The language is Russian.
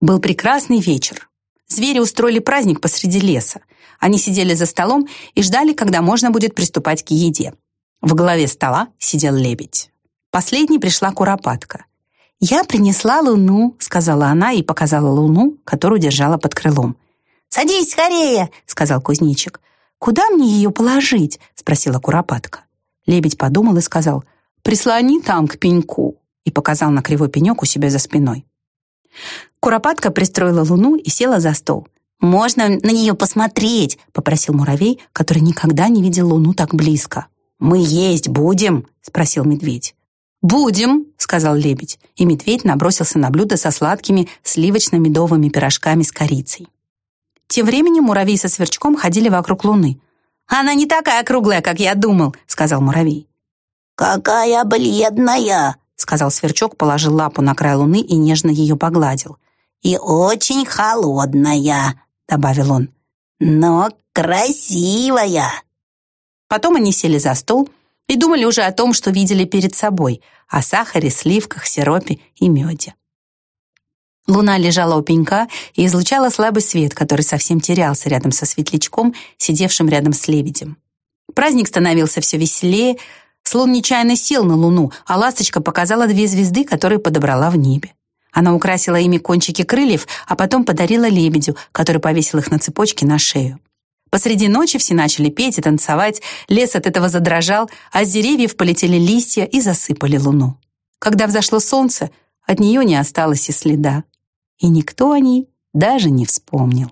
Был прекрасный вечер. Звери устроили праздник посреди леса. Они сидели за столом и ждали, когда можно будет приступать к еде. В голове стола сидел лебедь. Последней пришла куропатка. «Я принесла луну», — сказала она и показала луну, которую держала под крылом. «Садись скорее», — сказал кузнечик. «Куда мне ее положить?» — спросила куропатка. Лебедь подумал и сказал, «Прислони там к пеньку», и показал на кривой пенек у себя за спиной. Куропатка пристроила луну и села за стол. «Можно на нее посмотреть?» — попросил муравей, который никогда не видел луну так близко. «Мы есть будем?» — спросил медведь. «Будем», — сказал лебедь, и медведь набросился на блюдо со сладкими сливочно-медовыми пирожками с корицей. Тем временем муравей со сверчком ходили вокруг луны. «Она не такая круглая, как я думал», — сказал муравей. «Какая бледная», — сказал сверчок, положил лапу на край луны и нежно ее погладил и очень холодная», — добавил он. «Но красивая». Потом они сели за стол и думали уже о том, что видели перед собой, о сахаре, сливках, сиропе и меде. Луна лежала у пенька и излучала слабый свет, который совсем терялся рядом со светлячком, сидевшим рядом с лебедем. Праздник становился все веселее, слон нечаянно сел на луну, а ласточка показала две звезды, которые подобрала в небе. Она украсила ими кончики крыльев, а потом подарила лебедю, который повесил их на цепочке на шею. Посреди ночи все начали петь и танцевать, лес от этого задрожал, а с деревьев полетели листья и засыпали луну. Когда взошло солнце, от нее не осталось и следа. И никто о ней даже не вспомнил.